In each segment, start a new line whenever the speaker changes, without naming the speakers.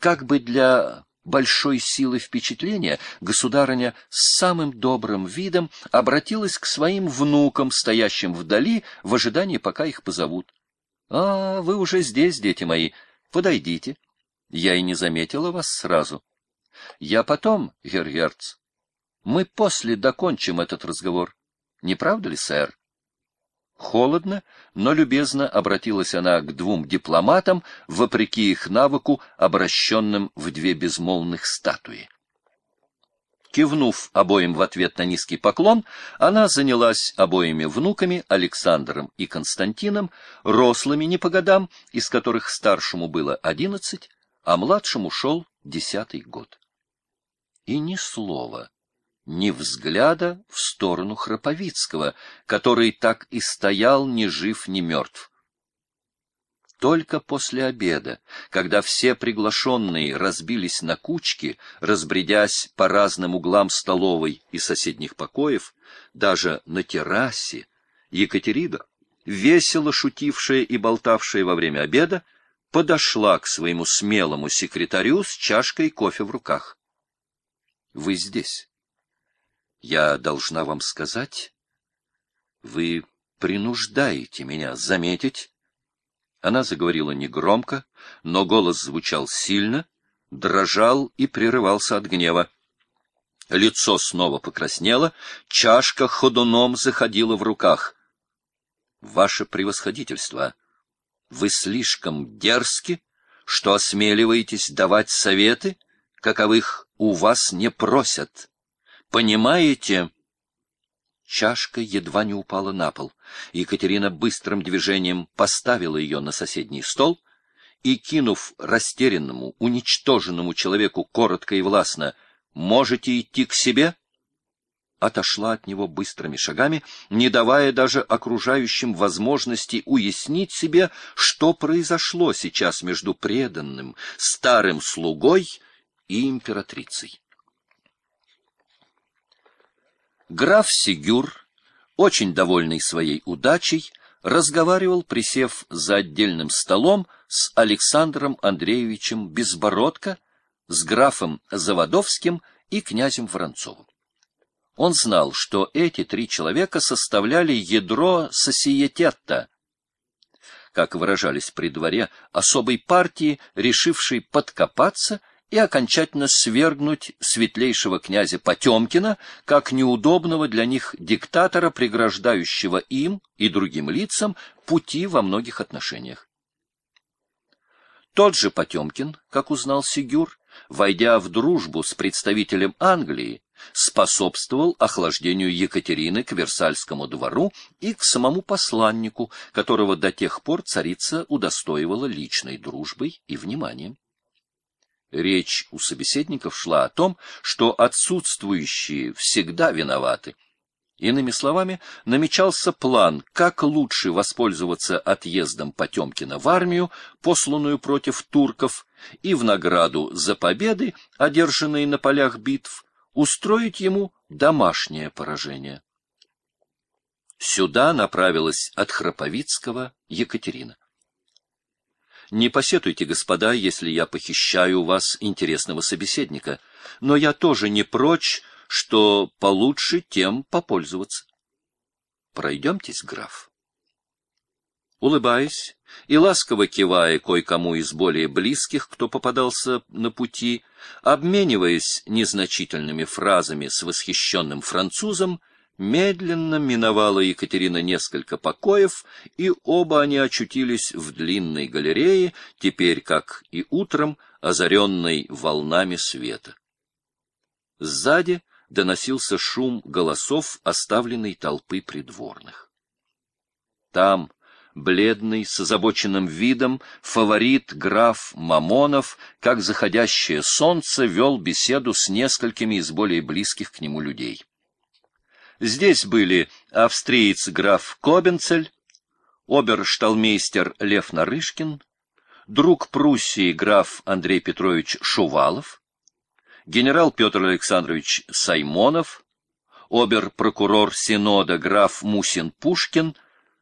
Как бы для большой силы впечатления государыня с самым добрым видом обратилась к своим внукам, стоящим вдали, в ожидании, пока их позовут. — А, вы уже здесь, дети мои, подойдите. Я и не заметила вас сразу. Я потом, Гергерц. Мы после докончим этот разговор. Не правда ли, сэр? Холодно, но любезно обратилась она к двум дипломатам, вопреки их навыку, обращенным в две безмолвных статуи. Кивнув обоим в ответ на низкий поклон, она занялась обоими внуками, Александром и Константином, рослыми не по годам, из которых старшему было одиннадцать, а младшему шел десятый год. И ни слова ни взгляда в сторону Храповицкого, который так и стоял ни жив, ни мертв. Только после обеда, когда все приглашенные разбились на кучки, разбредясь по разным углам столовой и соседних покоев, даже на террасе, Екатерина, весело шутившая и болтавшая во время обеда, подошла к своему смелому секретарю с чашкой кофе в руках. — Вы здесь. Я должна вам сказать, вы принуждаете меня заметить. Она заговорила негромко, но голос звучал сильно, дрожал и прерывался от гнева. Лицо снова покраснело, чашка ходуном заходила в руках. Ваше превосходительство, вы слишком дерзки, что осмеливаетесь давать советы, каковых у вас не просят. Понимаете? Чашка едва не упала на пол. Екатерина быстрым движением поставила ее на соседний стол и, кинув растерянному, уничтоженному человеку коротко и властно «Можете идти к себе?» отошла от него быстрыми шагами, не давая даже окружающим возможности уяснить себе, что произошло сейчас между преданным, старым слугой и императрицей. Граф Сигюр, очень довольный своей удачей, разговаривал, присев за отдельным столом с Александром Андреевичем Безбородко, с графом Заводовским и князем Воронцовым. Он знал, что эти три человека составляли ядро сосиететта, как выражались при дворе, особой партии, решившей подкопаться и окончательно свергнуть светлейшего князя Потемкина как неудобного для них диктатора, преграждающего им и другим лицам пути во многих отношениях. Тот же Потемкин, как узнал Сигюр, войдя в дружбу с представителем Англии, способствовал охлаждению Екатерины к Версальскому двору и к самому посланнику, которого до тех пор царица удостоивала личной дружбой и вниманием. Речь у собеседников шла о том, что отсутствующие всегда виноваты. Иными словами, намечался план, как лучше воспользоваться отъездом Потемкина в армию, посланную против турков, и в награду за победы, одержанные на полях битв, устроить ему домашнее поражение. Сюда направилась от Храповицкого Екатерина. Не посетуйте, господа, если я похищаю у вас интересного собеседника, но я тоже не прочь, что получше тем попользоваться. Пройдемтесь, граф. Улыбаясь и ласково кивая кое-кому из более близких, кто попадался на пути, обмениваясь незначительными фразами с восхищенным французом, Медленно миновала Екатерина несколько покоев, и оба они очутились в длинной галерее, теперь, как и утром, озаренной волнами света. Сзади доносился шум голосов оставленной толпы придворных. Там, бледный, с озабоченным видом, фаворит граф Мамонов, как заходящее солнце, вел беседу с несколькими из более близких к нему людей. Здесь были австриец граф Кобенцель, обершталмейстер Лев Нарышкин, друг Пруссии граф Андрей Петрович Шувалов, генерал Петр Александрович Саймонов, обер-прокурор Синода граф Мусин Пушкин,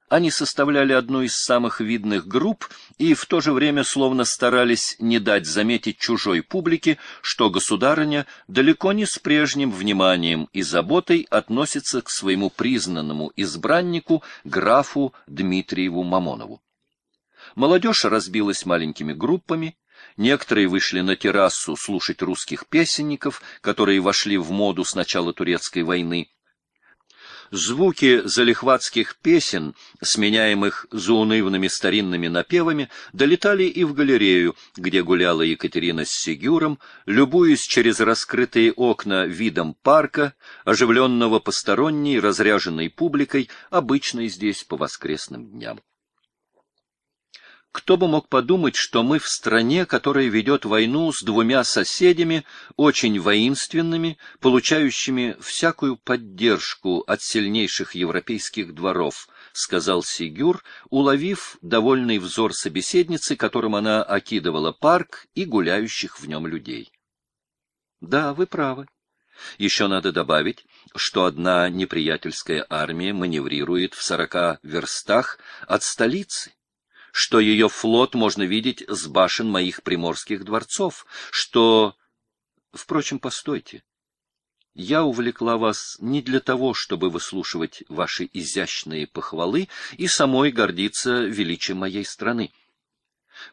Они составляли одну из самых видных групп и в то же время словно старались не дать заметить чужой публике, что государыня далеко не с прежним вниманием и заботой относится к своему признанному избраннику графу Дмитриеву Мамонову. Молодежь разбилась маленькими группами, некоторые вышли на террасу слушать русских песенников, которые вошли в моду с начала турецкой войны, Звуки залихватских песен, сменяемых заунывными старинными напевами, долетали и в галерею, где гуляла Екатерина с Сигюром, любуясь через раскрытые окна видом парка, оживленного посторонней, разряженной публикой, обычной здесь по воскресным дням. Кто бы мог подумать, что мы в стране, которая ведет войну с двумя соседями, очень воинственными, получающими всякую поддержку от сильнейших европейских дворов, — сказал Сигюр, уловив довольный взор собеседницы, которым она окидывала парк и гуляющих в нем людей. — Да, вы правы. Еще надо добавить, что одна неприятельская армия маневрирует в сорока верстах от столицы что ее флот можно видеть с башен моих приморских дворцов, что... Впрочем, постойте. Я увлекла вас не для того, чтобы выслушивать ваши изящные похвалы и самой гордиться величием моей страны.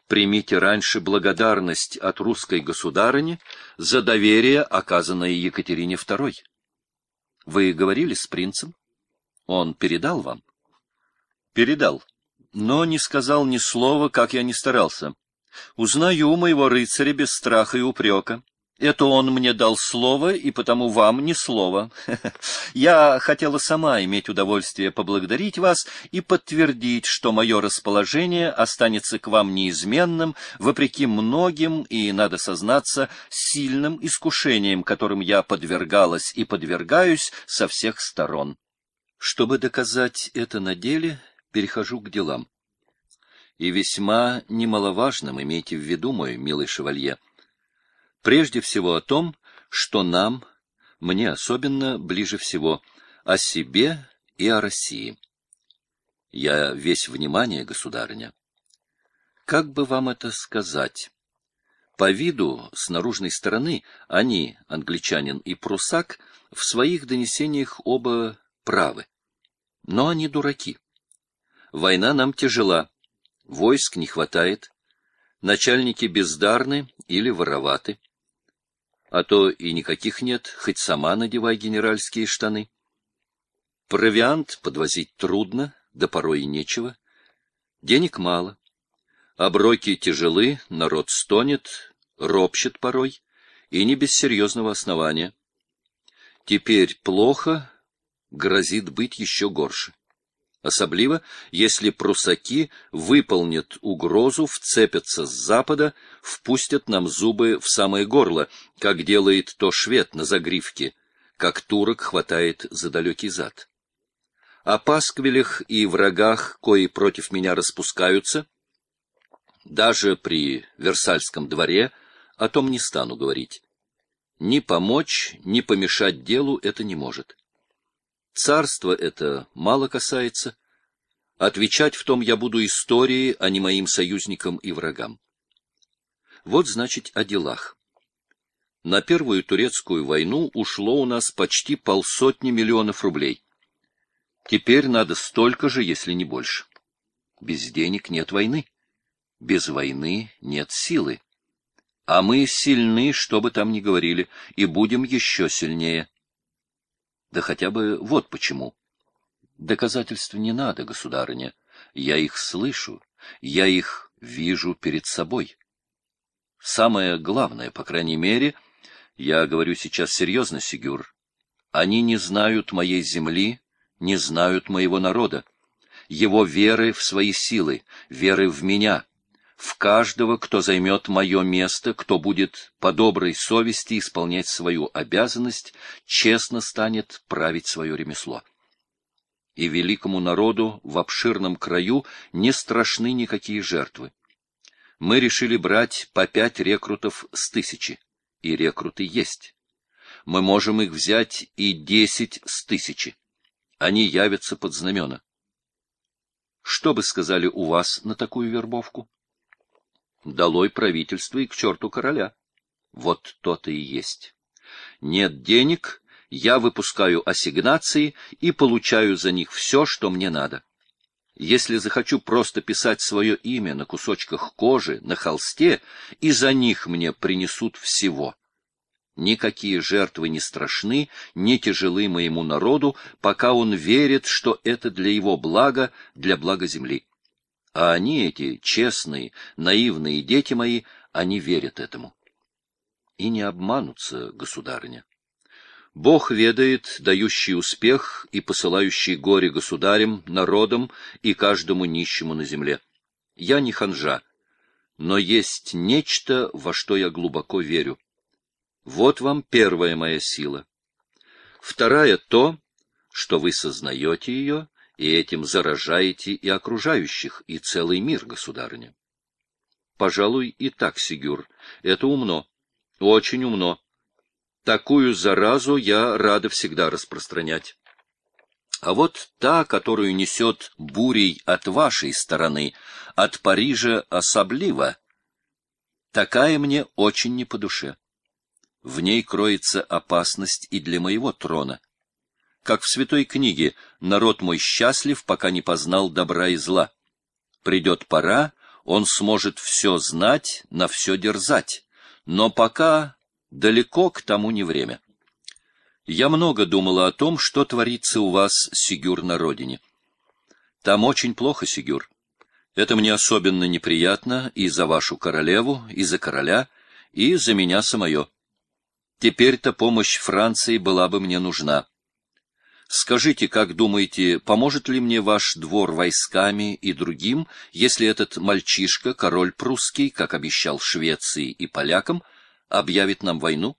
Примите раньше благодарность от русской государыни за доверие, оказанное Екатерине II. Вы говорили с принцем? Он передал вам? Передал но не сказал ни слова, как я ни старался. Узнаю моего рыцаря без страха и упрека. Это он мне дал слово, и потому вам ни слова. Я хотела сама иметь удовольствие поблагодарить вас и подтвердить, что мое расположение останется к вам неизменным, вопреки многим и, надо сознаться, сильным искушениям, которым я подвергалась и подвергаюсь со всех сторон. Чтобы доказать это на деле, перехожу к делам. И весьма немаловажным имейте в виду, мой милый шевалье. Прежде всего о том, что нам, мне особенно, ближе всего, о себе и о России. Я весь внимание, государыня. Как бы вам это сказать? По виду, с наружной стороны, они, англичанин и прусак, в своих донесениях оба правы. Но они дураки. Война нам тяжела, войск не хватает, начальники бездарны или вороваты, а то и никаких нет, хоть сама надевай генеральские штаны. Провиант подвозить трудно, да порой и нечего. Денег мало. Оброки тяжелы, народ стонет, ропщет порой, и не без серьезного основания. Теперь плохо, грозит быть еще горше особливо если прусаки выполнят угрозу, вцепятся с запада, впустят нам зубы в самое горло, как делает то швед на загривке, как турок хватает за далекий зад. О пасквилях и врагах, кои против меня распускаются, даже при Версальском дворе о том не стану говорить. Ни помочь, ни помешать делу это не может. Царство это мало касается. Отвечать в том я буду истории, а не моим союзникам и врагам. Вот, значит, о делах. На первую турецкую войну ушло у нас почти полсотни миллионов рублей. Теперь надо столько же, если не больше. Без денег нет войны. Без войны нет силы. А мы сильны, что бы там ни говорили, и будем еще сильнее. Да хотя бы вот почему. Доказательств не надо, государыня. Я их слышу, я их вижу перед собой. Самое главное, по крайней мере, я говорю сейчас серьезно, Сигюр, они не знают моей земли, не знают моего народа, его веры в свои силы, веры в меня, в каждого, кто займет мое место, кто будет по доброй совести исполнять свою обязанность, честно станет править свое ремесло. И великому народу в обширном краю не страшны никакие жертвы. Мы решили брать по пять рекрутов с тысячи, и рекруты есть. Мы можем их взять и десять с тысячи. Они явятся под знамена. Что бы сказали у вас на такую вербовку? Долой правительство и к черту короля. Вот то-то и есть. Нет денег, я выпускаю ассигнации и получаю за них все, что мне надо. Если захочу просто писать свое имя на кусочках кожи, на холсте, и за них мне принесут всего. Никакие жертвы не страшны, не тяжелы моему народу, пока он верит, что это для его блага, для блага земли. А они, эти честные, наивные дети мои, они верят этому. И не обманутся, государыня. Бог ведает, дающий успех и посылающий горе государям, народам и каждому нищему на земле. Я не ханжа, но есть нечто, во что я глубоко верю. Вот вам первая моя сила. Вторая — то, что вы сознаете ее, и этим заражаете и окружающих, и целый мир, государыня. Пожалуй, и так, Сигюр, это умно, очень умно. Такую заразу я рада всегда распространять. А вот та, которую несет бурей от вашей стороны, от Парижа особливо, такая мне очень не по душе. В ней кроется опасность и для моего трона. Как в святой книге «Народ мой счастлив, пока не познал добра и зла». Придет пора, он сможет все знать, на все дерзать. Но пока Далеко к тому не время. Я много думала о том, что творится у вас, Сигюр, на родине. Там очень плохо, Сигюр. Это мне особенно неприятно и за вашу королеву, и за короля, и за меня самое. Теперь-то помощь Франции была бы мне нужна. Скажите, как думаете, поможет ли мне ваш двор войсками и другим, если этот мальчишка, король прусский, как обещал Швеции и полякам, — объявит нам войну?